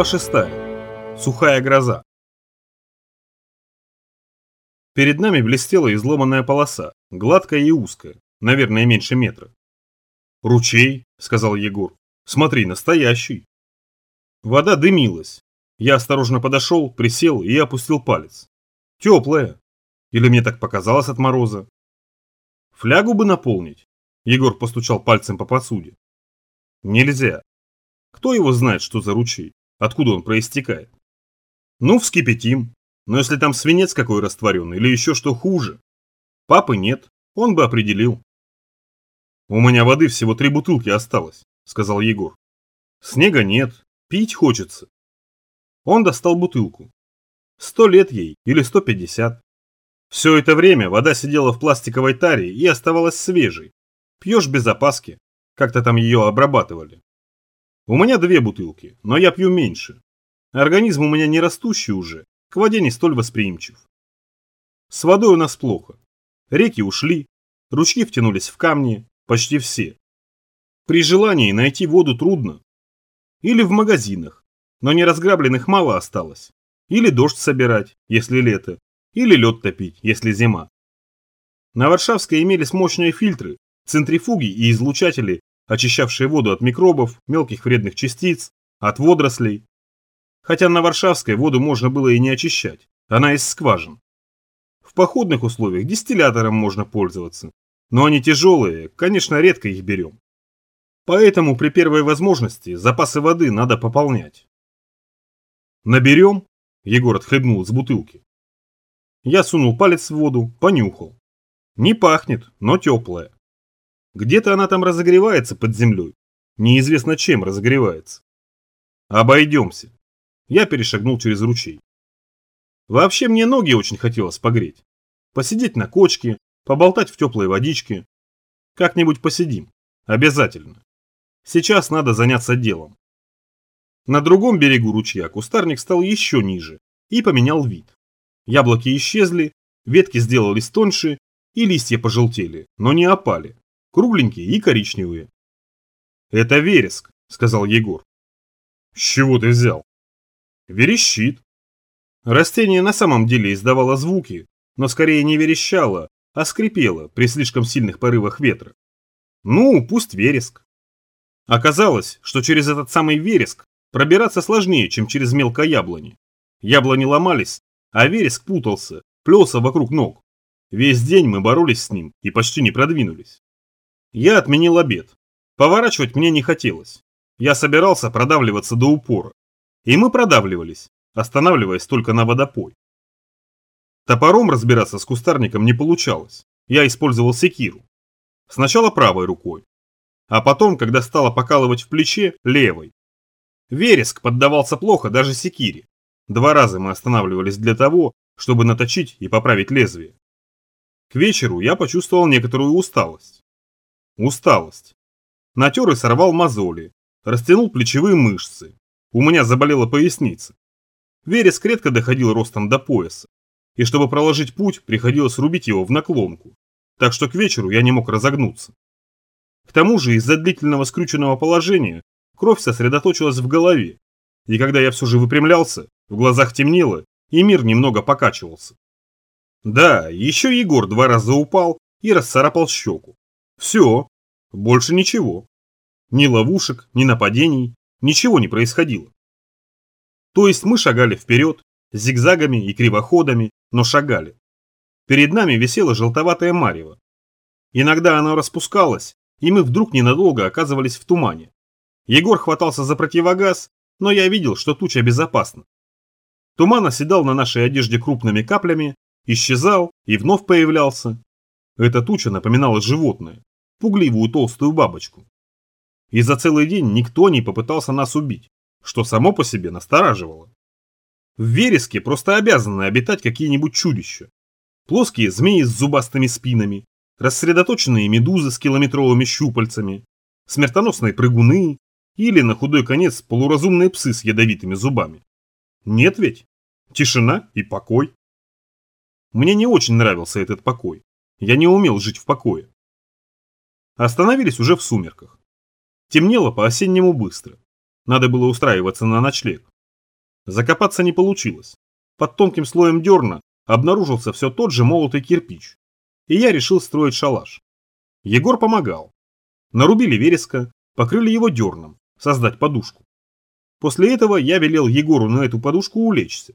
Глава 6. Сухая гроза. Перед нами блестела изломанная полоса, гладкая и узкая, наверное, меньше метра. «Ручей», — сказал Егор. «Смотри, настоящий». Вода дымилась. Я осторожно подошел, присел и опустил палец. Теплая. Или мне так показалось от мороза? Флягу бы наполнить. Егор постучал пальцем по посуде. Нельзя. Кто его знает, что за ручей? Откуда он проистекает? Ну, вскипятим. Но если там свинец какой растворенный или еще что хуже? Папы нет, он бы определил. У меня воды всего три бутылки осталось, сказал Егор. Снега нет, пить хочется. Он достал бутылку. Сто лет ей или сто пятьдесят. Все это время вода сидела в пластиковой таре и оставалась свежей. Пьешь без опаски, как-то там ее обрабатывали. У меня две бутылки, но я пью меньше. Организм у меня не растущий уже, к воде не столь восприимчив. С водой у нас плохо. Реки ушли, ручьи втянулись в камни, почти все. При желании найти воду трудно. Или в магазинах, но не разграбленных мало осталось. Или дождь собирать, если лето, или лед топить, если зима. На Варшавской имелись мощные фильтры, центрифуги и излучатели очищавшие воду от микробов, мелких вредных частиц, от водорослей. Хотя на Варшавской воду можно было и не очищать, она из скважин. В походных условиях дистиллятором можно пользоваться, но они тяжелые, конечно, редко их берем. Поэтому при первой возможности запасы воды надо пополнять. «Наберем?» – Егор отхлебнул из бутылки. Я сунул палец в воду, понюхал. Не пахнет, но теплая. Где-то она там разогревается под землей. Неизвестно чем разогревается. Обойдемся. Я перешагнул через ручей. Вообще мне ноги очень хотелось погреть. Посидеть на кочке, поболтать в теплой водичке. Как-нибудь посидим. Обязательно. Сейчас надо заняться делом. На другом берегу ручья кустарник стал еще ниже и поменял вид. Яблоки исчезли, ветки сделались тоньше и листья пожелтели, но не опали кругленькие и коричневые. «Это вереск», — сказал Егор. «С чего ты взял?» «Верещит». Растение на самом деле издавало звуки, но скорее не верещало, а скрипело при слишком сильных порывах ветра. Ну, пусть вереск. Оказалось, что через этот самый вереск пробираться сложнее, чем через мелкое яблони. Яблони ломались, а вереск путался, плелся вокруг ног. Весь день мы боролись с ним и почти не продвинулись. Я отменил обед. Поворачивать мне не хотелось. Я собирался продавливаться до упора. И мы продавливались, останавливаясь только на водопой. Топором разбираться с кустарником не получалось. Я использовал секиру. Сначала правой рукой. А потом, когда стало покалывать в плече, левой. Вереск поддавался плохо даже секире. Два раза мы останавливались для того, чтобы наточить и поправить лезвие. К вечеру я почувствовал некоторую усталость. Усталость. Натер и сорвал мозоли. Растянул плечевые мышцы. У меня заболела поясница. Вереск редко доходил ростом до пояса. И чтобы проложить путь, приходилось рубить его в наклонку. Так что к вечеру я не мог разогнуться. К тому же из-за длительного скрюченного положения кровь сосредоточилась в голове. И когда я все же выпрямлялся, в глазах темнело, и мир немного покачивался. Да, еще Егор два раза упал и расцарапал щеку. Все, больше ничего. Ни ловушек, ни нападений, ничего не происходило. То есть мы шагали вперед, зигзагами и кривоходами, но шагали. Перед нами висело желтоватое марево. Иногда оно распускалось, и мы вдруг ненадолго оказывались в тумане. Егор хватался за противогаз, но я видел, что туча безопасна. Туман оседал на нашей одежде крупными каплями, исчезал и вновь появлялся. Эта туча напоминала животное пугливую толстую бабочку. И за целый день никто не попытался нас убить, что само по себе настораживало. В вереске просто обязаны обитать какие-нибудь чудища. Плоские змеи с зубастыми спинами, рассредоточенные медузы с километровыми щупальцами, смертоносные прыгуны или, на худой конец, полуразумные псы с ядовитыми зубами. Нет ведь? Тишина и покой. Мне не очень нравился этот покой. Я не умел жить в покое. Остановились уже в сумерках. Темнело по-осеннему быстро. Надо было устраиваться на ночлег. Закопаться не получилось. Под тонким слоем дерна обнаружился все тот же молотый кирпич. И я решил строить шалаш. Егор помогал. Нарубили вереска, покрыли его дерном, создать подушку. После этого я велел Егору на эту подушку улечься.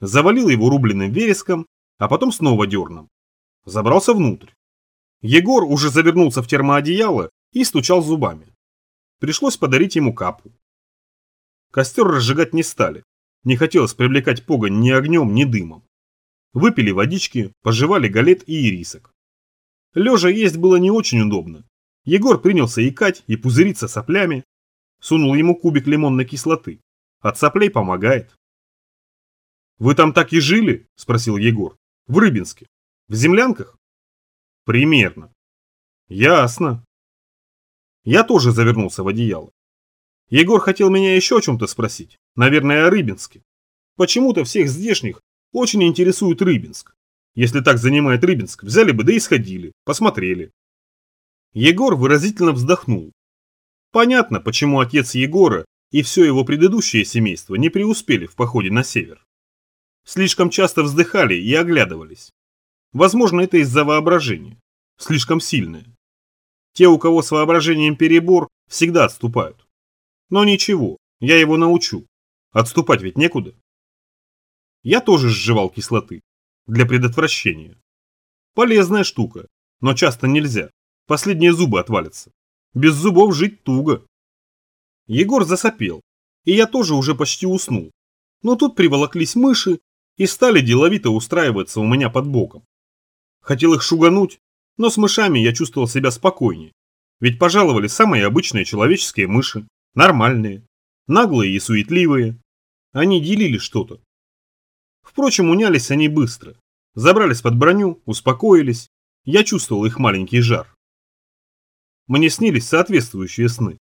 Завалил его рубленным вереском, а потом снова дерном. Забрался внутрь. Егор уже завернулся в термоодеяло и стучал зубами. Пришлось подарить ему капу. Костер разжигать не стали. Не хотелось привлекать погонь ни огнем, ни дымом. Выпили водички, пожевали галет и ирисок. Лежа есть было не очень удобно. Егор принялся икать и пузыриться соплями. Сунул ему кубик лимонной кислоты. От соплей помогает. «Вы там так и жили?» – спросил Егор. «В Рыбинске? В землянках?» «Примерно». «Ясно». Я тоже завернулся в одеяло. Егор хотел меня еще о чем-то спросить, наверное, о Рыбинске. Почему-то всех здешних очень интересует Рыбинск. Если так занимает Рыбинск, взяли бы да и сходили, посмотрели. Егор выразительно вздохнул. Понятно, почему отец Егора и все его предыдущее семейство не преуспели в походе на север. Слишком часто вздыхали и оглядывались. Возможно, это из-за воображения. Слишком сильное. Те, у кого с воображением перебор, всегда отступают. Но ничего, я его научу. Отступать ведь некуда. Я тоже сживал кислоты. Для предотвращения. Полезная штука, но часто нельзя. Последние зубы отвалятся. Без зубов жить туго. Егор засопел, и я тоже уже почти уснул. Но тут приволоклись мыши и стали деловито устраиваться у меня под боком. Хотел их шугануть, но с мышами я чувствовал себя спокойнее. Ведь пожаловали самые обычные человеческие мыши. Нормальные, наглые и суетливые. Они делили что-то. Впрочем, унялись они быстро. Забрались под броню, успокоились. Я чувствовал их маленький жар. Мне снились соответствующие сны.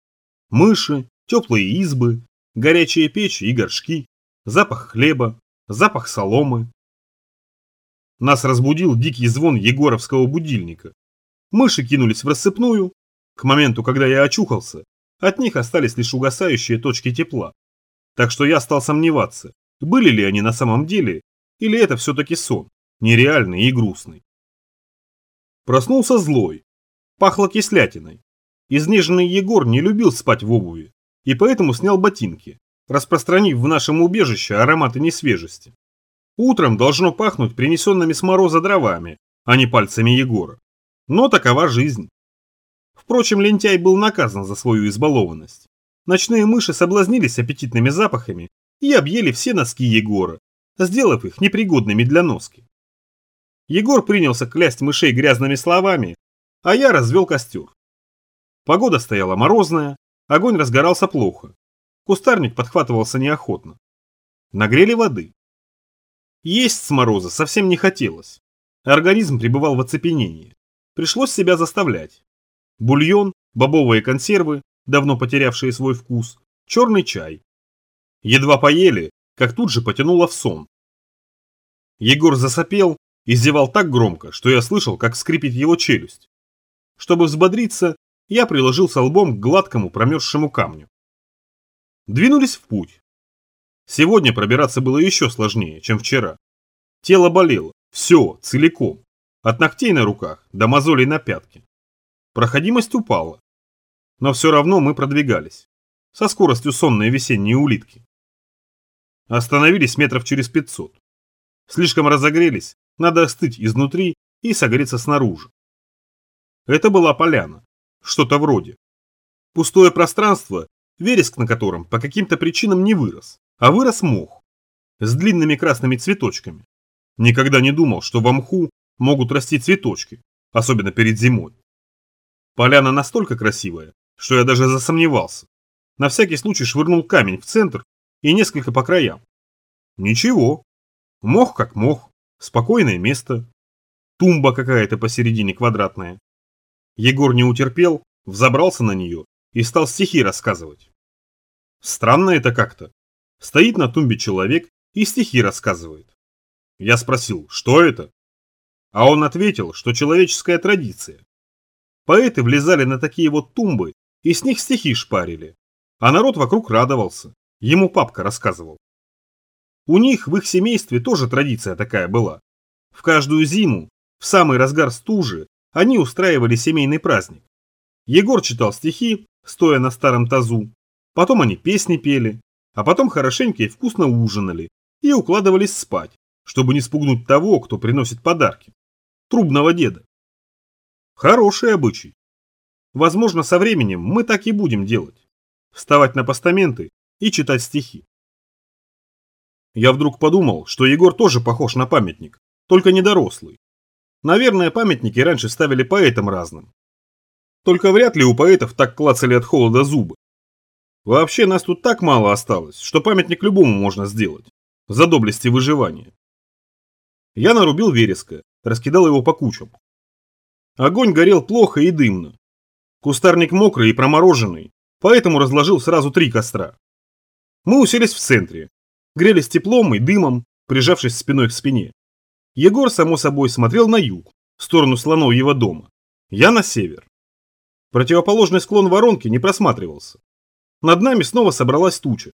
Мыши, теплые избы, горячие печи и горшки, запах хлеба, запах соломы. Нас разбудил дикий звон егоровского будильника. Мыши кинулись в рассыпную. К моменту, когда я очухался, от них остались лишь угасающие точки тепла. Так что я стал сомневаться, были ли они на самом деле, или это все-таки сон, нереальный и грустный. Проснулся злой. Пахло кислятиной. Изнеженный Егор не любил спать в обуви, и поэтому снял ботинки, распространив в нашем убежище ароматы несвежести. Утром должно пахнуть принесенными с мороза дровами, а не пальцами Егора. Но такова жизнь. Впрочем, лентяй был наказан за свою избалованность. Ночные мыши соблазнились аппетитными запахами и объели все носки Егора, сделав их непригодными для носки. Егор принялся клясть мышей грязными словами, а я развел костер. Погода стояла морозная, огонь разгорался плохо. Кустарник подхватывался неохотно. Нагрели воды. Есть с мороза совсем не хотелось. Организм пребывал в оцепенении. Пришлось себя заставлять бульон, бобовые консервы, давно потерявшие свой вкус, черный чай. Едва поели, как тут же потянуло в сон. Егор засопел и зевал так громко, что я слышал, как скрипит его челюсть. Чтобы взбодриться, я приложился лбом к гладкому промерзшему камню. Двинулись в путь. Сегодня пробираться было еще сложнее, чем вчера. Тело болело, все, целиком. От ногтей на руках до мозолей на пятке. Проходимость упала. Но все равно мы продвигались. Со скоростью сонной весенней улитки. Остановились метров через 500. Слишком разогрелись, надо остыть изнутри и согреться снаружи. Это была поляна. Что-то вроде. Пустое пространство, вереск на котором по каким-то причинам не вырос, а вырос мох. С длинными красными цветочками. Никогда не думал, что в мху могут расти цветочки, особенно перед зимой. Поляна настолько красивая, что я даже засомневался. На всякий случай швырнул камень в центр и несколько по краям. Ничего. Мох как мох. Спокойное место. Тумба какая-то посередине квадратная. Егор не утерпел, взобрался на нее и стал стихи рассказывать. Странно это как-то. Стоит на тумбе человек и стихи рассказывает. Я спросил, что это? А он ответил, что человеческая традиция. Поэты влезали на такие вот тумбы и с них стихи шпарили. А народ вокруг радовался. Ему папка рассказывал. У них в их семействе тоже традиция такая была. В каждую зиму, в самый разгар стужи, они устраивали семейный праздник. Егор читал стихи, стоя на старом тазу, потом они песни пели, а потом хорошенько и вкусно ужинали и укладывались спать, чтобы не спугнуть того, кто приносит подарки. Трубного деда. Хороший обычай. Возможно, со временем мы так и будем делать. Вставать на постаменты и читать стихи. Я вдруг подумал, что Егор тоже похож на памятник, только недорослый. Наверное, памятники раньше ставили поэтам разным. Только вряд ли у поэтов так клацали от холода зубы. Вообще нас тут так мало осталось, что памятник любому можно сделать. За доблести выживания. Я нарубил вереска, раскидал его по кучам. Огонь горел плохо и дымно. Кустарник мокрый и промороженный, поэтому разложил сразу три костра. Мы уселись в центре, грелись теплом и дымом, прижавшись спиной к спине. Егор, само собой, смотрел на юг, в сторону слоновьего дома. Я на север. Противоположный склон воронки не просматривался. Над нами снова собралась туча.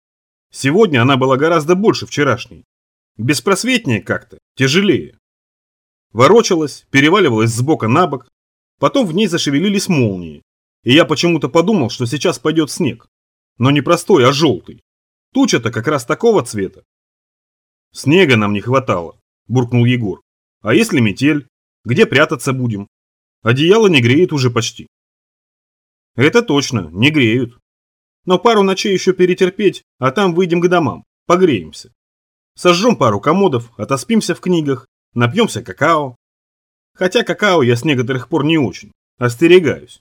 Сегодня она была гораздо больше вчерашней. Беспросветнее как-то, тяжелее. Ворочалась, переваливалась с бока на бок. Потом в ней зашевелились молнии. И я почему-то подумал, что сейчас пойдет снег. Но не простой, а желтый. Туча-то как раз такого цвета. Снега нам не хватало, буркнул Егор. А если метель? Где прятаться будем? Одеяло не греет уже почти. Это точно, не греют. Но пару ночей еще перетерпеть, а там выйдем к домам, погреемся. Сожжем пару комодов, отоспимся в книгах, напьемся какао. Хотя какао я с некоторых пор не очень, остерегаюсь.